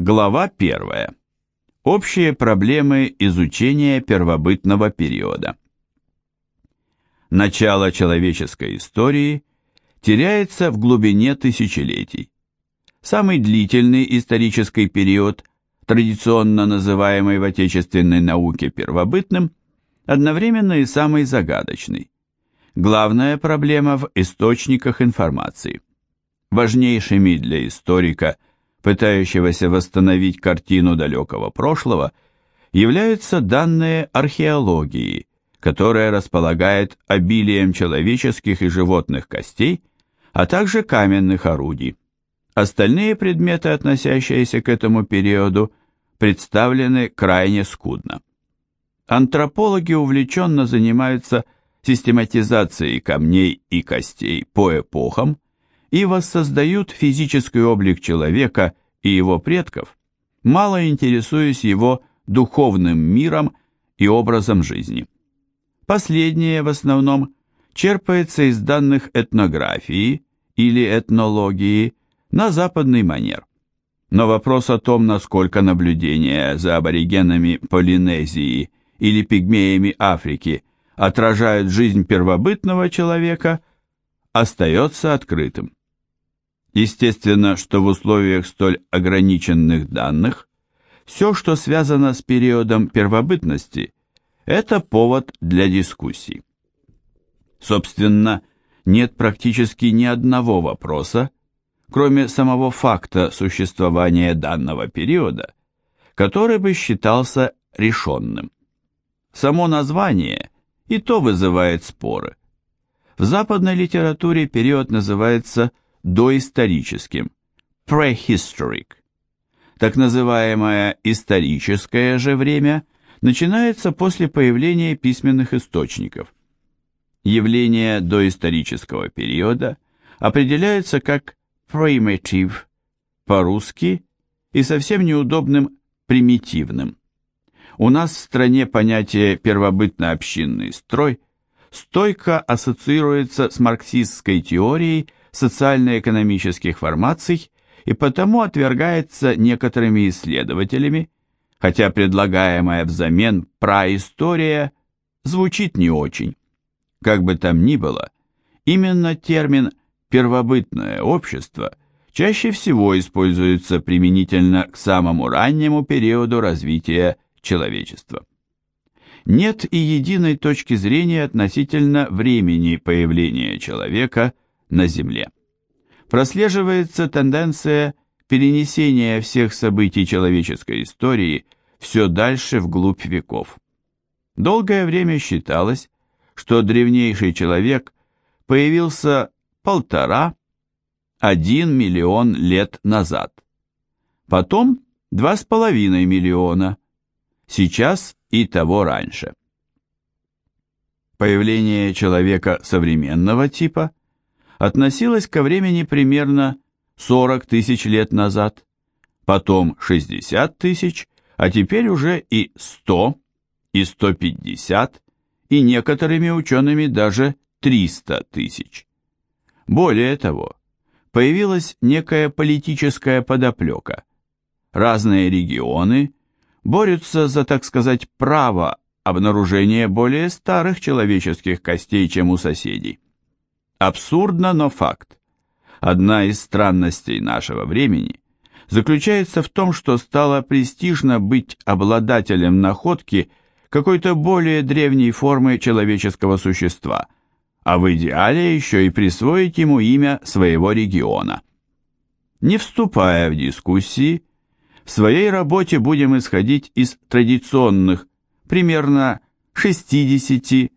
Глава 1. Общие проблемы изучения первобытного периода. Начало человеческой истории теряется в глубине тысячелетий. Самый длительный исторический период, традиционно называемый в отечественной науке первобытным, одновременно и самый загадочный. Главная проблема в источниках информации. Важнейшими для историка – пытающегося восстановить картину далекого прошлого, являются данные археологии, которая располагает обилием человеческих и животных костей, а также каменных орудий. Остальные предметы, относящиеся к этому периоду, представлены крайне скудно. Антропологи увлеченно занимаются систематизацией камней и костей по эпохам, и воссоздают физический облик человека и его предков, мало интересуясь его духовным миром и образом жизни. Последнее в основном черпается из данных этнографии или этнологии на западный манер. Но вопрос о том, насколько наблюдения за аборигенами Полинезии или пигмеями Африки отражают жизнь первобытного человека, остается открытым. Естественно, что в условиях столь ограниченных данных все, что связано с периодом первобытности, это повод для дискуссий. Собственно, нет практически ни одного вопроса, кроме самого факта существования данного периода, который бы считался решенным. Само название и то вызывает споры. В западной литературе период называется «период» доисторическим, prehistoric. Так называемое историческое же время начинается после появления письменных источников. Явление доисторического периода определяется как primitive по-русски и совсем неудобным примитивным. У нас в стране понятие первобытно-общинный строй стойко ассоциируется с марксистской теорией социально-экономических формаций и потому отвергается некоторыми исследователями, хотя предлагаемая взамен праистория звучит не очень. Как бы там ни было, именно термин «первобытное общество» чаще всего используется применительно к самому раннему периоду развития человечества. Нет и единой точки зрения относительно времени появления человека – на Земле. Прослеживается тенденция перенесения всех событий человеческой истории все дальше вглубь веков. Долгое время считалось, что древнейший человек появился полтора-один миллион лет назад. Потом два с половиной миллиона, сейчас и того раньше. Появление человека современного типа относилась ко времени примерно 40 тысяч лет назад, потом 60 тысяч, а теперь уже и 100, и 150, и некоторыми учеными даже 300 тысяч. Более того, появилась некая политическая подоплека. Разные регионы борются за, так сказать, право обнаружения более старых человеческих костей, чем у соседей. Абсурдно, но факт. Одна из странностей нашего времени заключается в том, что стало престижно быть обладателем находки какой-то более древней формы человеческого существа, а в идеале еще и присвоить ему имя своего региона. Не вступая в дискуссии, в своей работе будем исходить из традиционных, примерно 60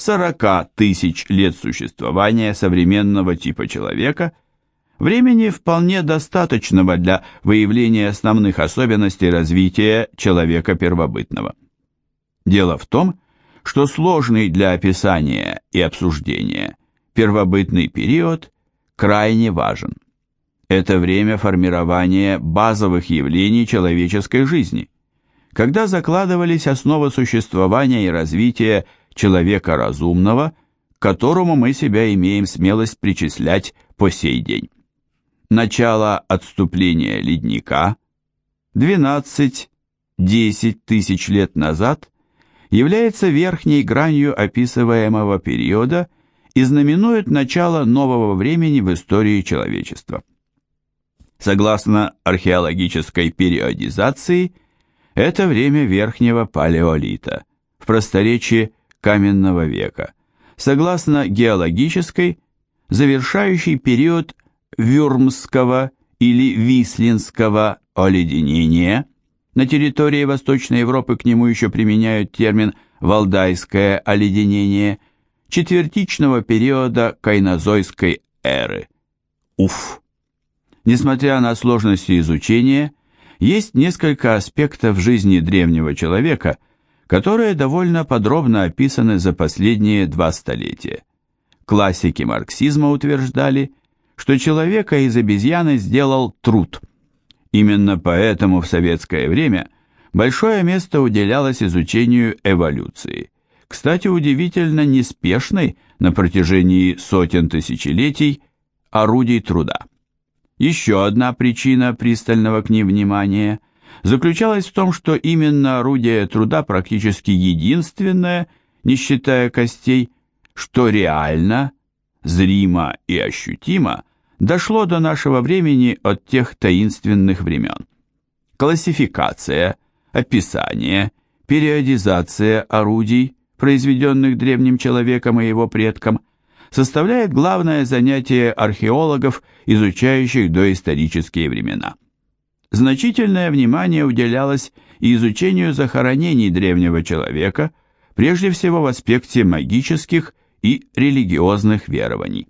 40 тысяч лет существования современного типа человека, времени вполне достаточного для выявления основных особенностей развития человека первобытного. Дело в том, что сложный для описания и обсуждения первобытный период крайне важен. Это время формирования базовых явлений человеческой жизни, когда закладывались основы существования и развития человека разумного, к которому мы себя имеем смелость причислять по сей день. Начало отступления ледника, 12-10 тысяч лет назад является верхней гранью описываемого периода и знаменует начало нового времени в истории человечества. Согласно археологической периодизации, это время верхнего палеолита, в просторечии каменного века. Согласно геологической, завершающий период Вюрмского или Вислинского оледенения. На территории Восточной Европы к нему еще применяют термин «валдайское оледенение», четвертичного периода кайнозойской эры. Уф! Несмотря на сложности изучения, есть несколько аспектов жизни древнего человека, которые довольно подробно описаны за последние два столетия. Классики марксизма утверждали, что человека из обезьяны сделал труд. Именно поэтому в советское время большое место уделялось изучению эволюции. Кстати, удивительно неспешной на протяжении сотен тысячелетий орудий труда. Еще одна причина пристального к ним внимания заключалась в том, что именно орудие труда практически единственное, не считая костей, что реально, зримо и ощутимо дошло до нашего времени от тех таинственных времен. Классификация, описание, периодизация орудий, произведенных древним человеком и его предком, составляет главное занятие археологов, изучающих доисторические времена. Значительное внимание уделялось и изучению захоронений древнего человека, прежде всего в аспекте магических и религиозных верований.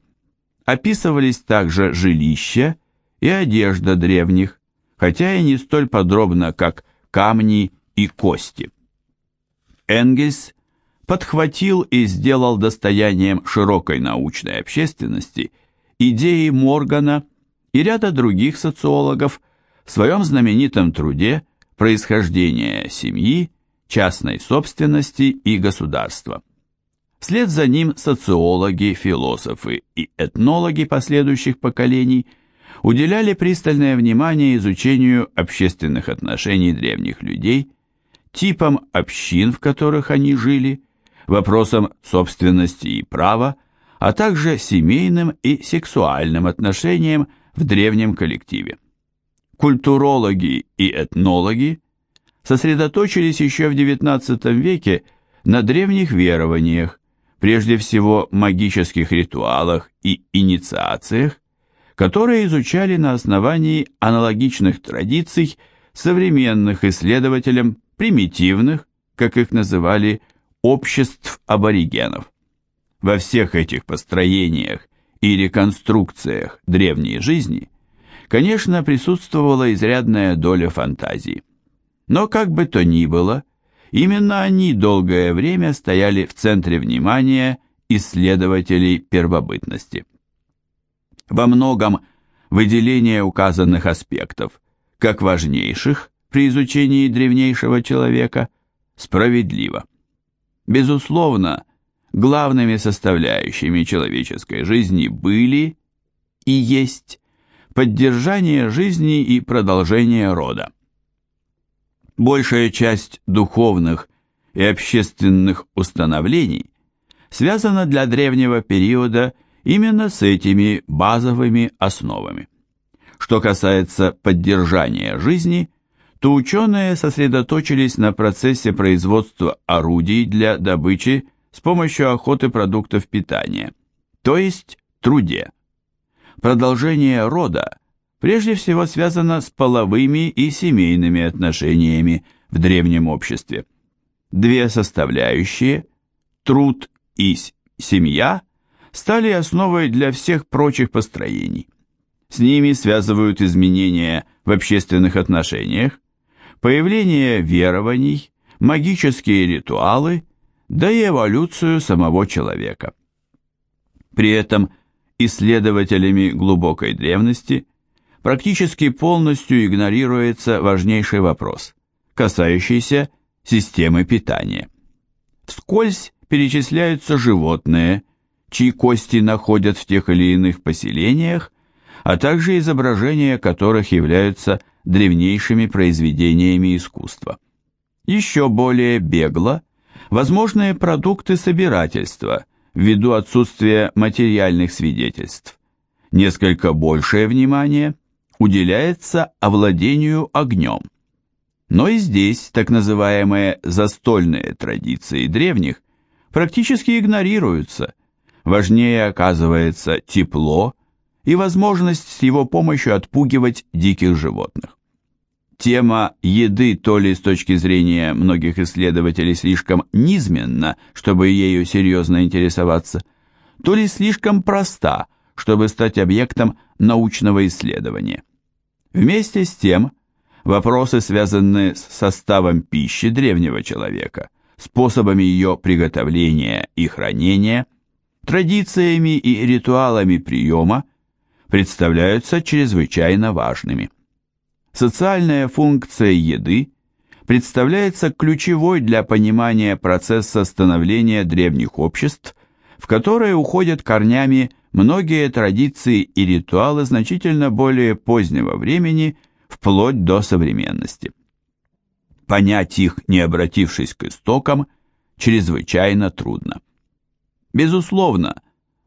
Описывались также жилища и одежда древних, хотя и не столь подробно, как камни и кости. Энгельс подхватил и сделал достоянием широкой научной общественности идеи Моргана и ряда других социологов в своем знаменитом труде «Происхождение семьи, частной собственности и государства». Вслед за ним социологи, философы и этнологи последующих поколений уделяли пристальное внимание изучению общественных отношений древних людей, типам общин, в которых они жили, вопросам собственности и права, а также семейным и сексуальным отношениям в древнем коллективе. Культурологи и этнологи сосредоточились еще в XIX веке на древних верованиях, прежде всего магических ритуалах и инициациях, которые изучали на основании аналогичных традиций современных исследователям примитивных, как их называли, обществ аборигенов. Во всех этих построениях и реконструкциях древней жизни, конечно, присутствовала изрядная доля фантазии. Но как бы то ни было, Именно они долгое время стояли в центре внимания исследователей первобытности. Во многом выделение указанных аспектов, как важнейших при изучении древнейшего человека, справедливо. Безусловно, главными составляющими человеческой жизни были и есть поддержание жизни и продолжение рода. Большая часть духовных и общественных установлений связана для древнего периода именно с этими базовыми основами. Что касается поддержания жизни, то ученые сосредоточились на процессе производства орудий для добычи с помощью охоты продуктов питания, то есть труде. Продолжение рода прежде всего связано с половыми и семейными отношениями в древнем обществе. Две составляющие – труд и семья – стали основой для всех прочих построений. С ними связывают изменения в общественных отношениях, появление верований, магические ритуалы, да и эволюцию самого человека. При этом исследователями глубокой древности практически полностью игнорируется важнейший вопрос, касающийся системы питания. Вскользь перечисляются животные, чьи кости находят в тех или иных поселениях, а также изображения которых являются древнейшими произведениями искусства. Еще более бегло возможные продукты собирательства ввиду отсутствия материальных свидетельств. Несколько большее внимание уделяется овладению огнем. Но и здесь так называемые застольные традиции древних практически игнорируются. Важнее оказывается тепло и возможность с его помощью отпугивать диких животных. Тема еды то ли с точки зрения многих исследователей слишком низменна, чтобы ею серьезно интересоваться, то ли слишком проста, чтобы стать объектом научного исследования. Вместе с тем, вопросы, связанные с составом пищи древнего человека, способами ее приготовления и хранения, традициями и ритуалами приема, представляются чрезвычайно важными. Социальная функция еды представляется ключевой для понимания процесса становления древних обществ, в которые уходят корнями многие традиции и ритуалы значительно более позднего времени, вплоть до современности. Понять их, не обратившись к истокам, чрезвычайно трудно. Безусловно,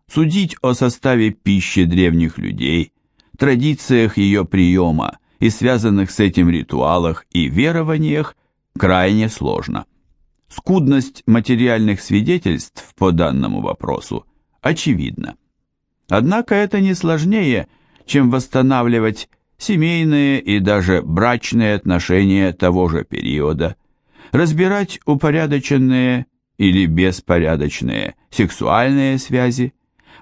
судить о составе пищи древних людей, традициях ее приема и связанных с этим ритуалах и верованиях крайне сложно. Скудность материальных свидетельств по данному вопросу очевидна. Однако это не сложнее, чем восстанавливать семейные и даже брачные отношения того же периода, разбирать упорядоченные или беспорядочные сексуальные связи,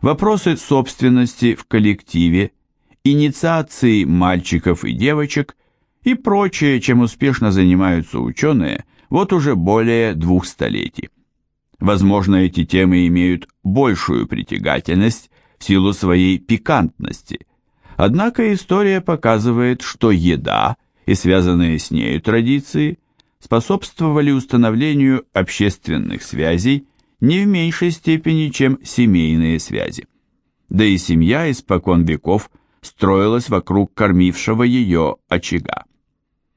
вопросы собственности в коллективе, инициации мальчиков и девочек и прочее, чем успешно занимаются ученые вот уже более двух столетий. Возможно, эти темы имеют большую притягательность в силу своей пикантности. Однако история показывает, что еда и связанные с нею традиции способствовали установлению общественных связей не в меньшей степени, чем семейные связи. Да и семья испокон веков строилась вокруг кормившего ее очага.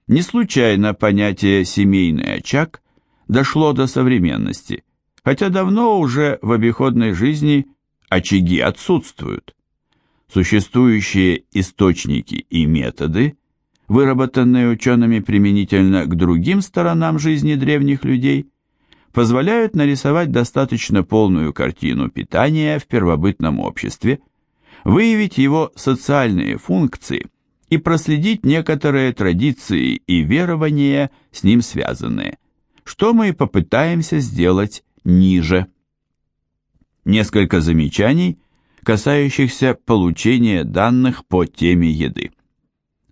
Не случайно понятие «семейный очаг» дошло до современности, хотя давно уже в обиходной жизни очаги отсутствуют. Существующие источники и методы, выработанные учеными применительно к другим сторонам жизни древних людей, позволяют нарисовать достаточно полную картину питания в первобытном обществе, выявить его социальные функции и проследить некоторые традиции и верования с ним связанные, что мы и попытаемся сделать ниже. Несколько замечаний, касающихся получения данных по теме еды.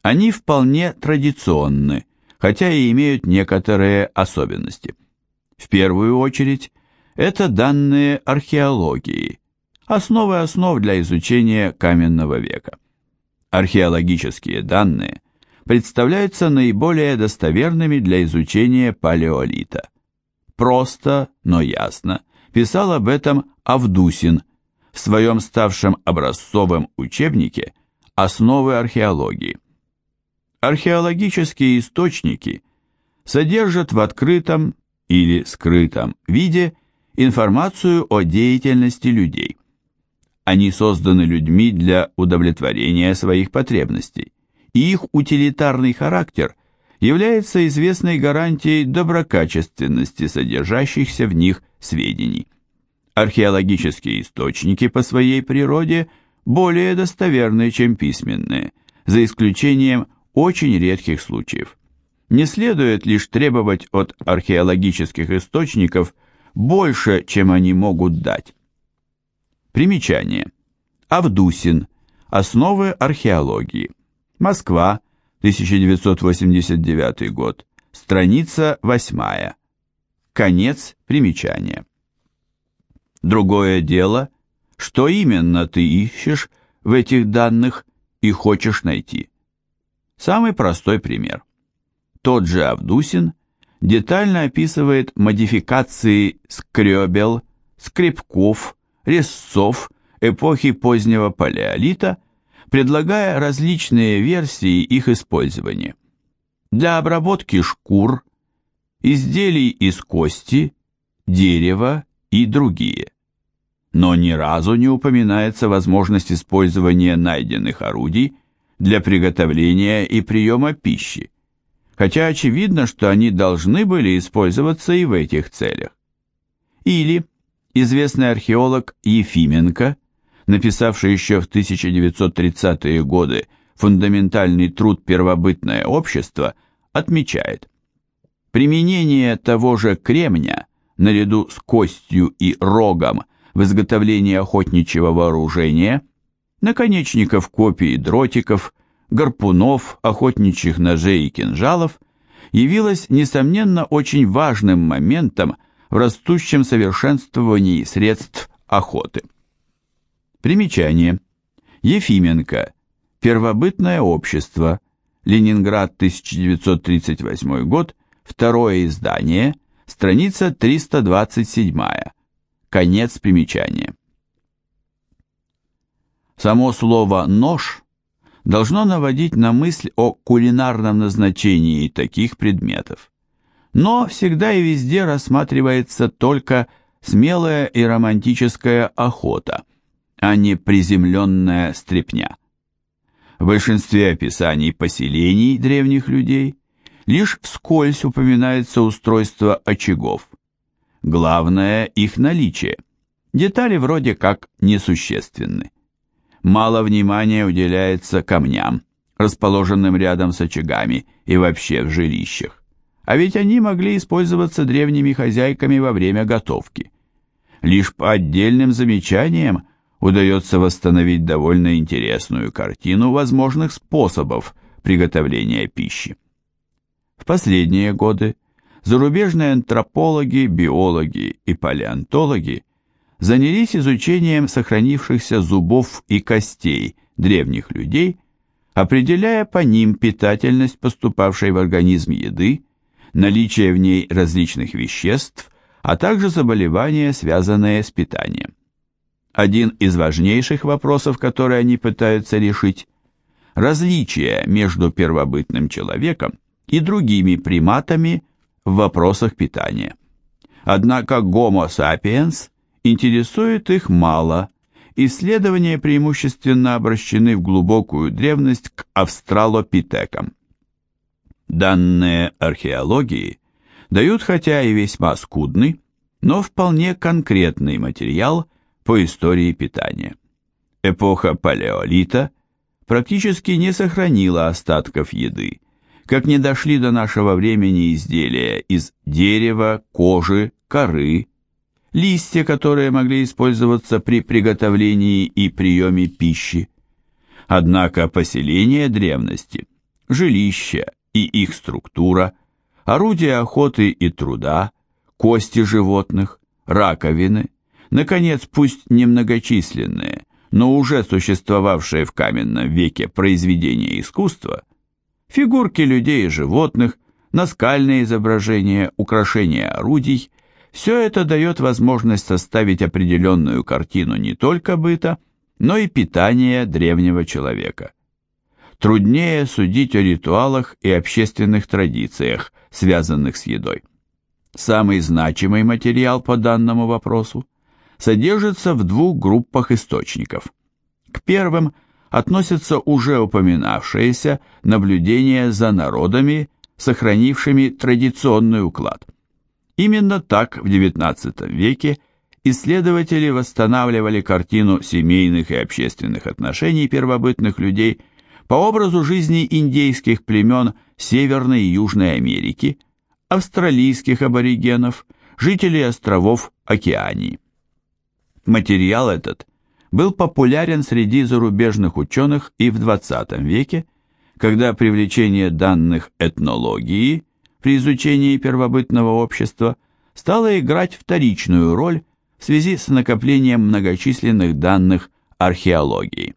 Они вполне традиционны, хотя и имеют некоторые особенности. В первую очередь, это данные археологии, основы основ для изучения каменного века. Археологические данные представляются наиболее достоверными для изучения палеолита. Просто, но ясно, писал об этом Авдусин в своем ставшем образцовом учебнике «Основы археологии». Археологические источники содержат в открытом или скрытом виде информацию о деятельности людей. Они созданы людьми для удовлетворения своих потребностей, и их утилитарный характер является известной гарантией доброкачественности содержащихся в них сведений. Археологические источники по своей природе более достоверны, чем письменные, за исключением очень редких случаев не следует лишь требовать от археологических источников больше, чем они могут дать. Примечание. Авдусин. Основы археологии. Москва, 1989 год. Страница 8. Конец примечания. Другое дело, что именно ты ищешь в этих данных и хочешь найти. Самый простой пример. Тот же Авдусин детально описывает модификации скребел, скребков, резцов эпохи позднего палеолита, предлагая различные версии их использования. Для обработки шкур, изделий из кости, дерева и другие. Но ни разу не упоминается возможность использования найденных орудий для приготовления и приема пищи, хотя очевидно, что они должны были использоваться и в этих целях. Или известный археолог Ефименко, написавший еще в 1930-е годы фундаментальный труд «Первобытное общество», отмечает, применение того же кремня наряду с костью и рогом в изготовлении охотничьего вооружения, наконечников копий дротиков, гарпунов, охотничьих ножей и кинжалов, явилось, несомненно, очень важным моментом в растущем совершенствовании средств охоты. Примечание. Ефименко. Первобытное общество. Ленинград, 1938 год. Второе издание. Страница 327. Конец примечания. Само слово «нож» должно наводить на мысль о кулинарном назначении таких предметов. Но всегда и везде рассматривается только смелая и романтическая охота, а не приземленная стрепня. В большинстве описаний поселений древних людей лишь вскользь упоминается устройство очагов. Главное их наличие. Детали вроде как несущественны мало внимания уделяется камням, расположенным рядом с очагами и вообще в жилищах. А ведь они могли использоваться древними хозяйками во время готовки. Лишь по отдельным замечаниям удается восстановить довольно интересную картину возможных способов приготовления пищи. В последние годы зарубежные антропологи, биологи и палеонтологи занялись изучением сохранившихся зубов и костей древних людей, определяя по ним питательность поступавшей в организм еды, наличие в ней различных веществ, а также заболевания, связанные с питанием. Один из важнейших вопросов, которые они пытаются решить – различие между первобытным человеком и другими приматами в вопросах питания. Однако Homo sapiens интересует их мало, исследования преимущественно обращены в глубокую древность к австралопитекам. Данные археологии дают хотя и весьма скудный, но вполне конкретный материал по истории питания. Эпоха палеолита практически не сохранила остатков еды, как не дошли до нашего времени изделия из дерева, кожи, коры, листья, которые могли использоваться при приготовлении и приеме пищи. Однако поселения древности, жилища и их структура, орудия охоты и труда, кости животных, раковины, наконец, пусть немногочисленные, но уже существовавшие в каменном веке произведения искусства, фигурки людей и животных, наскальные изображения, украшения орудий – все это дает возможность составить определенную картину не только быта, но и питания древнего человека. Труднее судить о ритуалах и общественных традициях, связанных с едой. Самый значимый материал по данному вопросу содержится в двух группах источников. К первым относятся уже упоминавшиеся наблюдения за народами, сохранившими традиционный уклад. Именно так в XIX веке исследователи восстанавливали картину семейных и общественных отношений первобытных людей по образу жизни индейских племен Северной и Южной Америки, австралийских аборигенов, жителей островов Океании. Материал этот был популярен среди зарубежных ученых и в XX веке, когда привлечение данных этнологии – при изучении первобытного общества стала играть вторичную роль в связи с накоплением многочисленных данных археологии.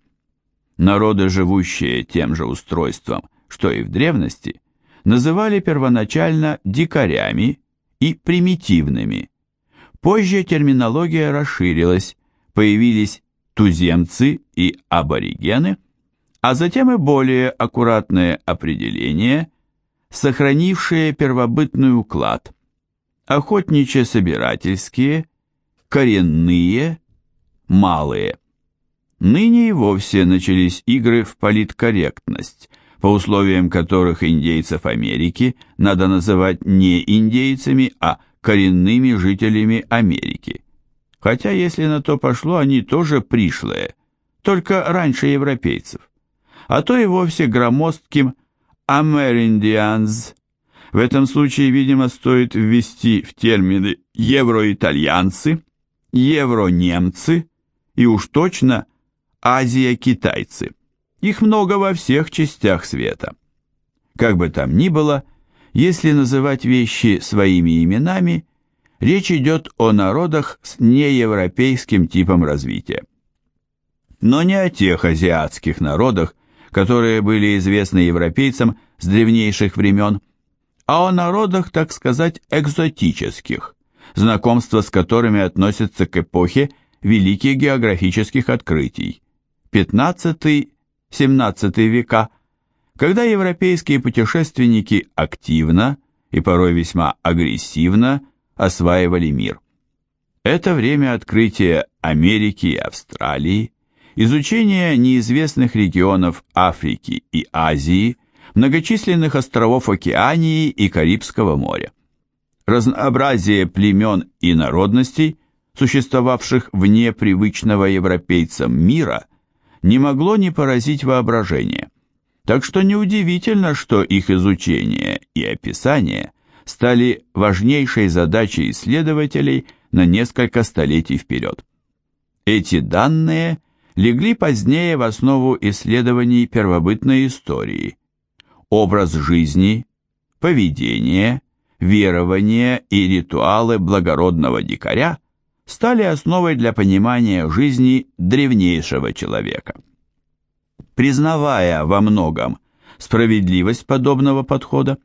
Народы, живущие тем же устройством, что и в древности, называли первоначально дикарями и примитивными. Позже терминология расширилась, появились туземцы и аборигены, а затем и более аккуратные определения, сохранившие первобытный уклад, охотничье-собирательские, коренные, малые. Ныне и вовсе начались игры в политкорректность, по условиям которых индейцев Америки надо называть не индейцами, а коренными жителями Америки. Хотя, если на то пошло, они тоже пришлые, только раньше европейцев. А то и вовсе громоздким «Америндианз». В этом случае, видимо, стоит ввести в термины «евроитальянцы», «евронемцы» и уж точно «азия-китайцы». Их много во всех частях света. Как бы там ни было, если называть вещи своими именами, речь идет о народах с неевропейским типом развития. Но не о тех азиатских народах, которые были известны европейцам с древнейших времен, а о народах, так сказать, экзотических, знакомство с которыми относится к эпохе великих географических открытий, 15-17 века, когда европейские путешественники активно и порой весьма агрессивно осваивали мир. Это время открытия Америки и Австралии, изучения неизвестных регионов Африки и Азии, многочисленных островов Океании и Карибского моря. Разнообразие племен и народностей, существовавших вне привычного европейцам мира, не могло не поразить воображение. Так что неудивительно, что их изучение и описание стали важнейшей задачей исследователей на несколько столетий вперед. Эти данные легли позднее в основу исследований первобытной истории. Образ жизни, поведение, верования и ритуалы благородного дикаря стали основой для понимания жизни древнейшего человека. Признавая во многом справедливость подобного подхода,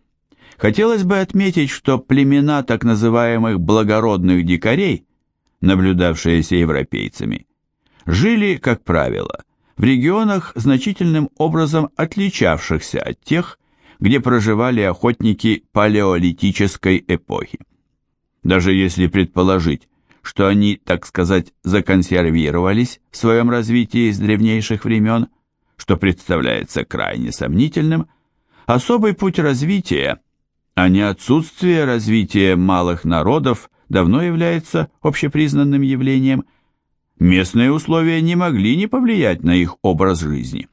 хотелось бы отметить, что племена так называемых благородных дикарей, наблюдавшиеся европейцами, жили, как правило, в регионах, значительным образом отличавшихся от тех, где проживали охотники палеолитической эпохи. Даже если предположить, что они, так сказать, законсервировались в своем развитии с древнейших времен, что представляется крайне сомнительным, особый путь развития, а не отсутствие развития малых народов давно является общепризнанным явлением – Местные условия не могли не повлиять на их образ жизни.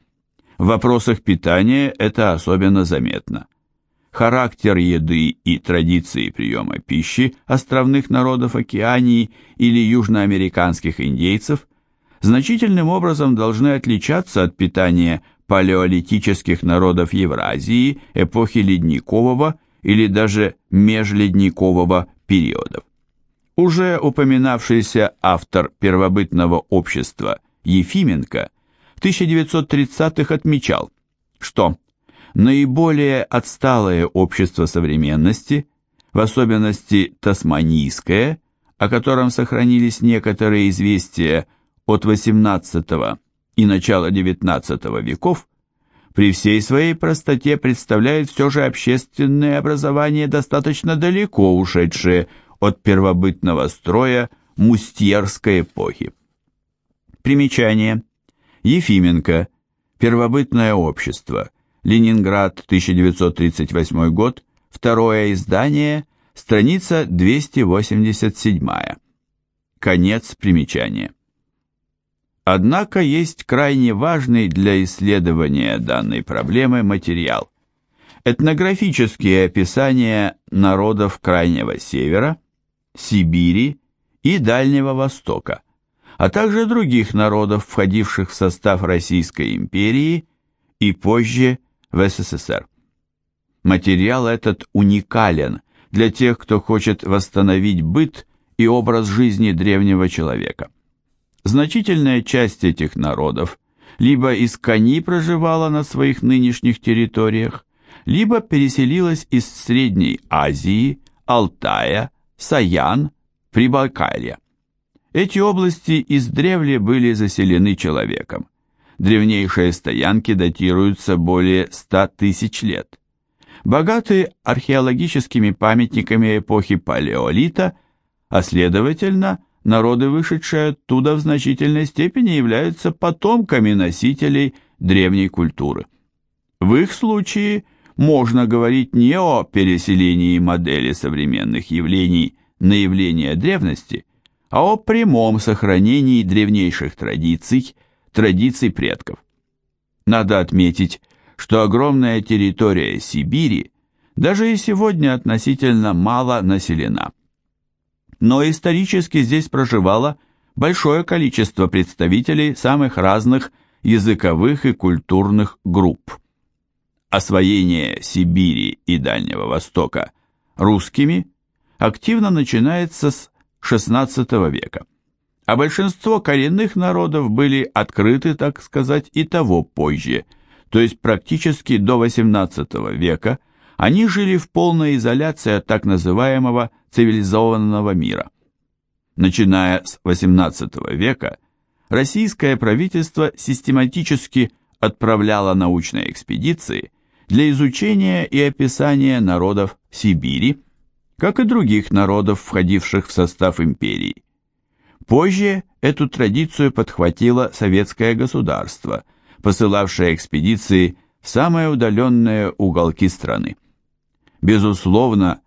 В вопросах питания это особенно заметно. Характер еды и традиции приема пищи островных народов Океании или южноамериканских индейцев значительным образом должны отличаться от питания палеолитических народов Евразии эпохи ледникового или даже межледникового периодов. Уже упоминавшийся автор первобытного общества Ефименко в 1930-х отмечал, что наиболее отсталое общество современности, в особенности тасманийское, о котором сохранились некоторые известия от XVIII и начала XIX веков, при всей своей простоте представляет все же общественное образование достаточно далеко ушедшее от первобытного строя мустьерской эпохи. Примечание. Ефименко. Первобытное общество. Ленинград, 1938 год. Второе издание. Страница 287. Конец примечания. Однако есть крайне важный для исследования данной проблемы материал. Этнографические описания народов Крайнего Севера – Сибири и Дальнего Востока, а также других народов, входивших в состав Российской империи и позже в СССР. Материал этот уникален для тех, кто хочет восстановить быт и образ жизни древнего человека. Значительная часть этих народов либо из кони проживала на своих нынешних территориях, либо переселилась из Средней Азии, Алтая, Саян, Прибайкалье. Эти области издревле были заселены человеком. Древнейшие стоянки датируются более 100 тысяч лет. Богаты археологическими памятниками эпохи Палеолита, а следовательно, народы, вышедшие оттуда в значительной степени являются потомками носителей древней культуры. В их случае можно говорить не о переселении модели современных явлений на явления древности, а о прямом сохранении древнейших традиций, традиций предков. Надо отметить, что огромная территория Сибири даже и сегодня относительно мало населена. Но исторически здесь проживало большое количество представителей самых разных языковых и культурных групп. Освоение Сибири и Дальнего Востока русскими активно начинается с XVI века, а большинство коренных народов были открыты, так сказать, и того позже, то есть практически до XVIII века они жили в полной изоляции от так называемого цивилизованного мира. Начиная с XVIII века, российское правительство систематически отправляло научные экспедиции для изучения и описания народов Сибири, как и других народов, входивших в состав империи. Позже эту традицию подхватило советское государство, посылавшее экспедиции в самые удаленные уголки страны. Безусловно,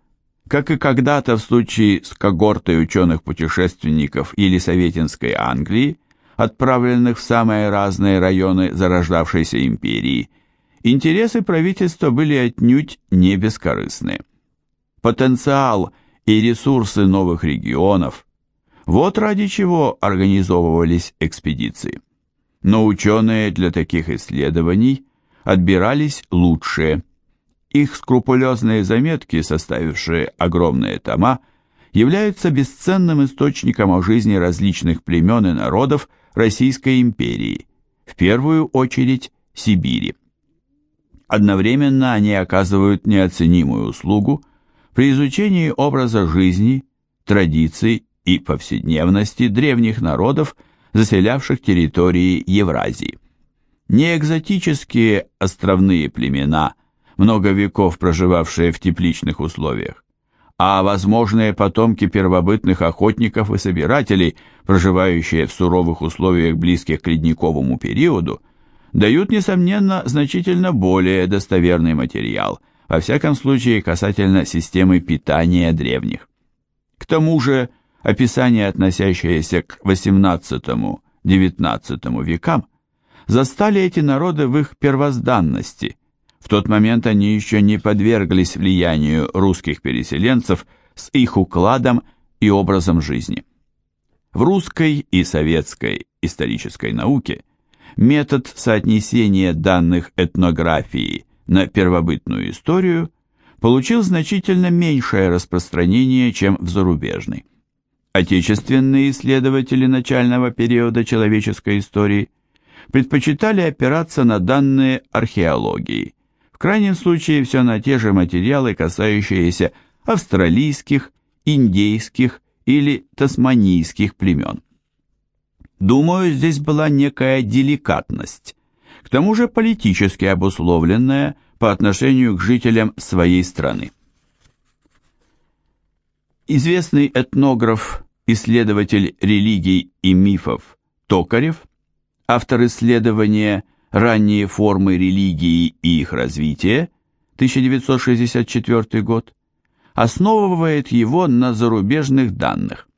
как и когда-то в случае с когортой ученых-путешественников Елисаветинской Англии, отправленных в самые разные районы зарождавшейся империи, интересы правительства были отнюдь не бескорыстные потенциал и ресурсы новых регионов. Вот ради чего организовывались экспедиции. Но ученые для таких исследований отбирались лучшие. Их скрупулезные заметки, составившие огромные тома, являются бесценным источником о жизни различных племен и народов Российской империи, в первую очередь Сибири. Одновременно они оказывают неоценимую услугу при изучении образа жизни, традиций и повседневности древних народов, заселявших территории Евразии. Не экзотические островные племена, много веков проживавшие в тепличных условиях, а возможные потомки первобытных охотников и собирателей, проживающие в суровых условиях близких к ледниковому периоду, дают, несомненно, значительно более достоверный материал – во всяком случае касательно системы питания древних. К тому же описания, относящиеся к XVIII-XIX векам, застали эти народы в их первозданности. В тот момент они еще не подверглись влиянию русских переселенцев с их укладом и образом жизни. В русской и советской исторической науке метод соотнесения данных этнографии на первобытную историю получил значительно меньшее распространение, чем в зарубежной. Отечественные исследователи начального периода человеческой истории предпочитали опираться на данные археологии, в крайнем случае все на те же материалы, касающиеся австралийских, индейских или тасманийских племен. Думаю, здесь была некая деликатность, к тому же политически обусловленная по отношению к жителям своей страны. Известный этнограф, исследователь религий и мифов Токарев, автор исследования «Ранние формы религии и их развитие» 1964 год, основывает его на зарубежных данных.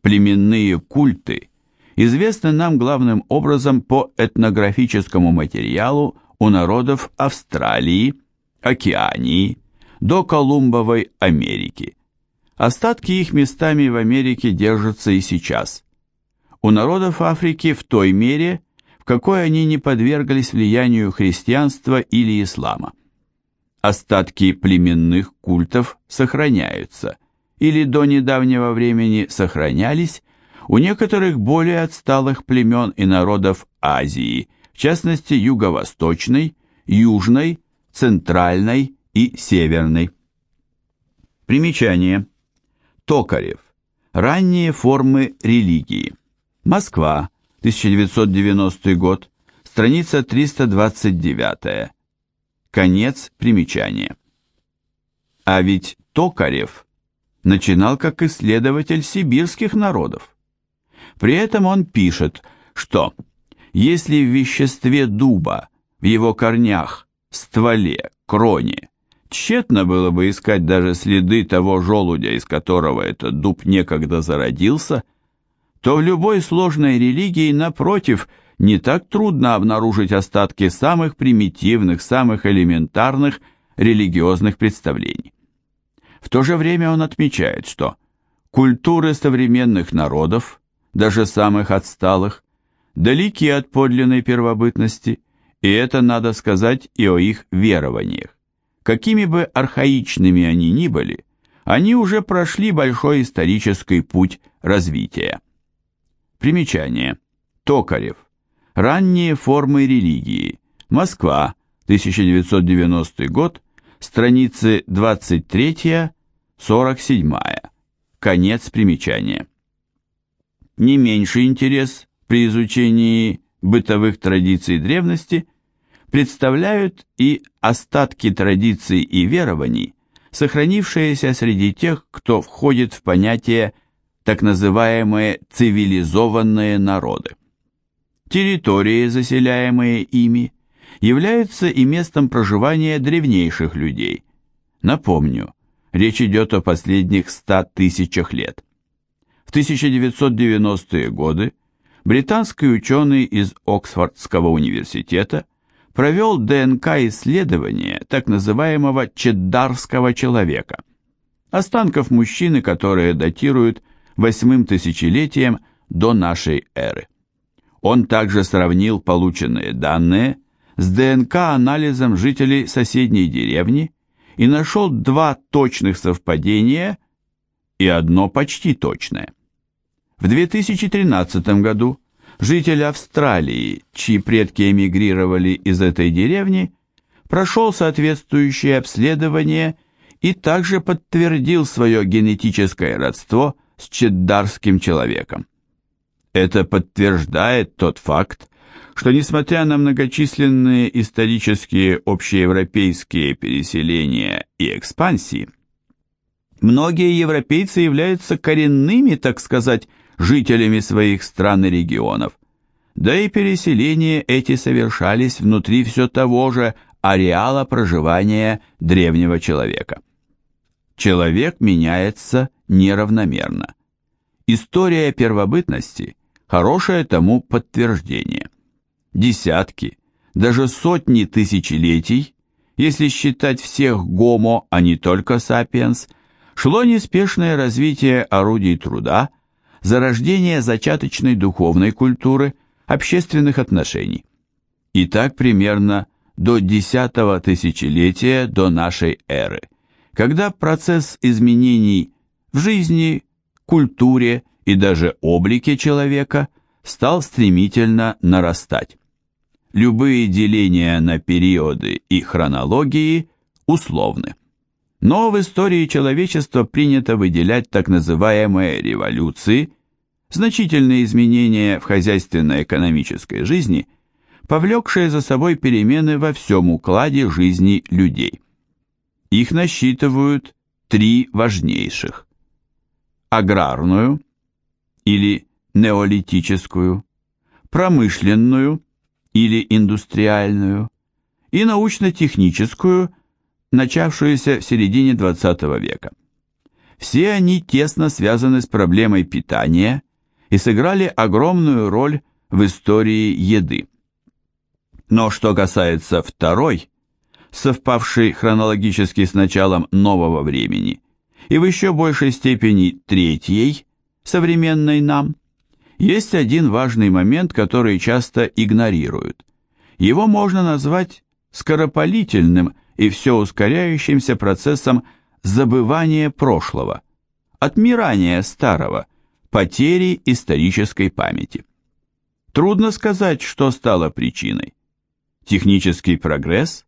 Племенные культы известны нам главным образом по этнографическому материалу у народов Австралии, Океании, до Колумбовой Америки. Остатки их местами в Америке держатся и сейчас. У народов Африки в той мере, в какой они не подверглись влиянию христианства или ислама. Остатки племенных культов сохраняются, или до недавнего времени сохранялись у некоторых более отсталых племен и народов Азии, в частности юго-восточной, южной, центральной и северной. Примечание. Токарев. Ранние формы религии. Москва, 1990 год. страница 329. Конец примечания. А ведь Токарев начинал как исследователь сибирских народов. При этом он пишет, что если в веществе дуба, в его корнях, стволе, кроне, тщетно было бы искать даже следы того желудя, из которого этот дуб некогда зародился, то в любой сложной религии, напротив, не так трудно обнаружить остатки самых примитивных, самых элементарных религиозных представлений. В то же время он отмечает, что культуры современных народов, даже самых отсталых, далеки от подлинной первобытности, и это надо сказать и о их верованиях. Какими бы архаичными они ни были, они уже прошли большой исторический путь развития. Примечание. Токарев. Ранние формы религии. Москва, 1990 год, страницы 23-47. Конец примечания. Не меньший интерес при изучении бытовых традиций древности представляют и остатки традиций и верований, сохранившиеся среди тех, кто входит в понятие так называемые цивилизованные народы. Территории, заселяемые ими, являются и местом проживания древнейших людей. Напомню, речь идет о последних ста тысячах лет. В 1990-е годы британский ученый из Оксфордского университета провел ДНК-исследование так называемого чеддарского человека, останков мужчины, которые датируют восьмым тысячелетием до нашей эры. Он также сравнил полученные данные с ДНК-анализом жителей соседней деревни и нашел два точных совпадения и одно почти точное. В 2013 году житель Австралии, чьи предки эмигрировали из этой деревни, прошел соответствующее обследование и также подтвердил свое генетическое родство с чеддарским человеком. Это подтверждает тот факт, что несмотря на многочисленные исторические общеевропейские переселения и экспансии, многие европейцы являются коренными, так сказать, жителями своих стран и регионов, да и переселения эти совершались внутри все того же ареала проживания древнего человека. Человек меняется неравномерно. История первобытности – хорошее тому подтверждение десятки, даже сотни тысячелетий, если считать всех гомо, а не только сапиенс, шло неспешное развитие орудий труда, зарождение зачаточной духовной культуры, общественных отношений. И так примерно до десятого тысячелетия до нашей эры, когда процесс изменений в жизни, культуре и даже облике человека стал стремительно нарастать. Любые деления на периоды и хронологии условны. Но в истории человечества принято выделять так называемые революции, значительные изменения в хозяйственно-экономической жизни, повлекшие за собой перемены во всем укладе жизни людей. Их насчитывают три важнейших. Аграрную или неолитическую, промышленную или индустриальную, и научно-техническую, начавшуюся в середине XX века. Все они тесно связаны с проблемой питания и сыграли огромную роль в истории еды. Но что касается второй, совпавшей хронологически с началом нового времени, и в еще большей степени третьей, современной нам, есть один важный момент, который часто игнорируют. Его можно назвать скоропалительным и все ускоряющимся процессом забывания прошлого, отмирания старого, потери исторической памяти. Трудно сказать, что стало причиной. Технический прогресс,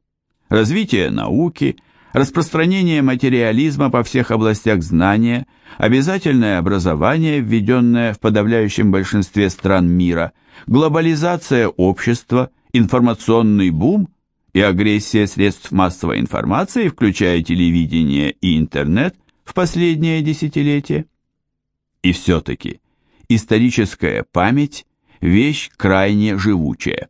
развитие науки – распространение материализма по всех областях знания, обязательное образование, введенное в подавляющем большинстве стран мира, глобализация общества информационный бум и агрессия средств массовой информации, включая телевидение и интернет, в последнее десятилетие? И все-таки историческая память – вещь крайне живучая.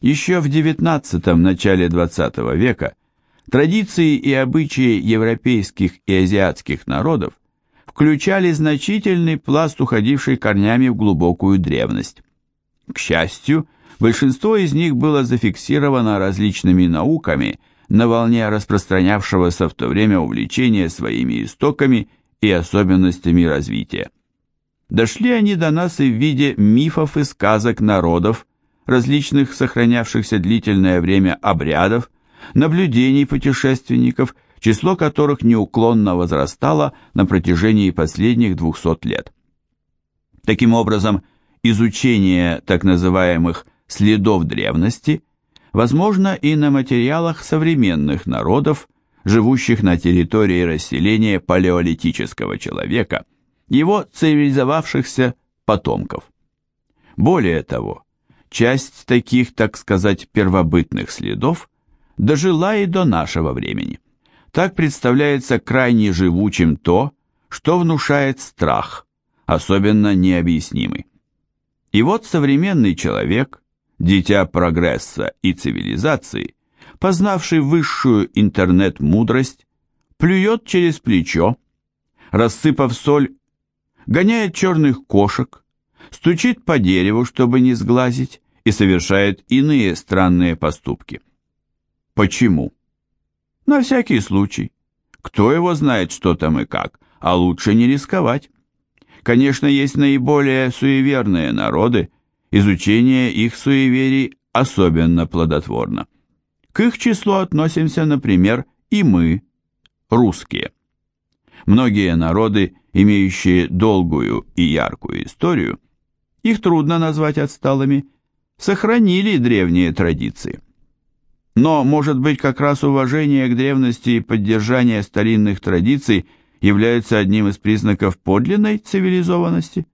Еще в XIX – начале XX века традиции и обычаи европейских и азиатских народов включали значительный пласт, уходивший корнями в глубокую древность. К счастью, большинство из них было зафиксировано различными науками на волне распространявшегося в то время увлечения своими истоками и особенностями развития. Дошли они до нас и в виде мифов и сказок народов, различных сохранявшихся длительное время обрядов, наблюдений путешественников, число которых неуклонно возрастало на протяжении последних 200 лет. Таким образом, изучение так называемых следов древности возможно и на материалах современных народов, живущих на территории расселения палеолитического человека, его цивилизовавшихся потомков. Более того, часть таких, так сказать, первобытных следов дожила и до нашего времени. Так представляется крайне живучим то, что внушает страх, особенно необъяснимый. И вот современный человек, дитя прогресса и цивилизации, познавший высшую интернет-мудрость, плюет через плечо, рассыпав соль, гоняет черных кошек, стучит по дереву, чтобы не сглазить, и совершает иные странные поступки. Почему? На всякий случай. Кто его знает, что там и как, а лучше не рисковать. Конечно, есть наиболее суеверные народы, изучение их суеверий особенно плодотворно. К их числу относимся, например, и мы, русские. Многие народы, имеющие долгую и яркую историю, их трудно назвать отсталыми, сохранили древние традиции. Но, может быть, как раз уважение к древности и поддержание старинных традиций является одним из признаков подлинной цивилизованности?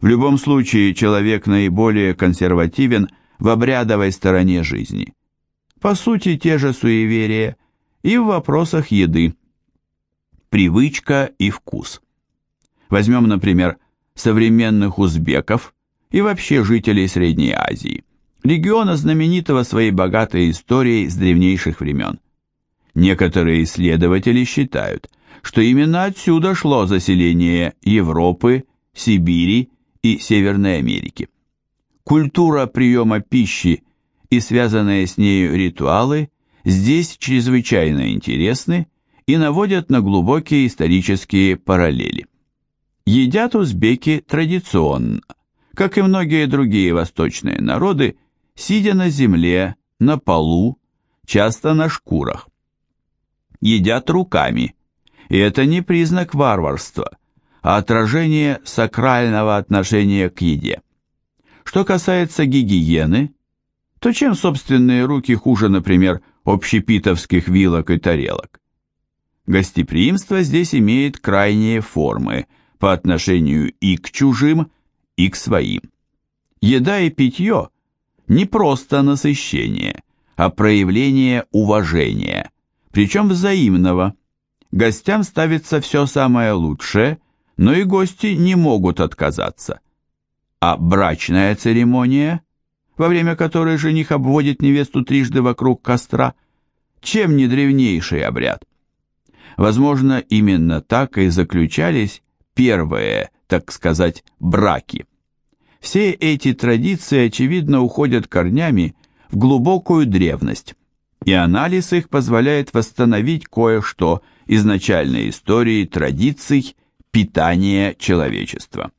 В любом случае, человек наиболее консервативен в обрядовой стороне жизни. По сути, те же суеверия и в вопросах еды. Привычка и вкус. Возьмем, например, современных узбеков и вообще жителей Средней Азии, региона знаменитого своей богатой историей с древнейших времен. Некоторые исследователи считают, что именно отсюда шло заселение Европы, Сибири и Северной Америки. Культура приема пищи и связанные с нею ритуалы здесь чрезвычайно интересны и наводят на глубокие исторические параллели. Едят узбеки традиционно, как и многие другие восточные народы, сидя на земле, на полу, часто на шкурах. Едят руками, и это не признак варварства, а отражение сакрального отношения к еде. Что касается гигиены, то чем собственные руки хуже, например, общепитовских вилок и тарелок? Гостеприимство здесь имеет крайние формы по отношению и к чужим, и к своим. Еда и питье не просто насыщение, а проявление уважения, причем взаимного. Гостям ставится все самое лучшее, но и гости не могут отказаться. А брачная церемония, во время которой жених обводит невесту трижды вокруг костра, чем не древнейший обряд? Возможно, именно так и заключались первые, так сказать, браки. Все эти традиции, очевидно, уходят корнями в глубокую древность, и анализ их позволяет восстановить кое-что из начальной истории традиций питания человечества.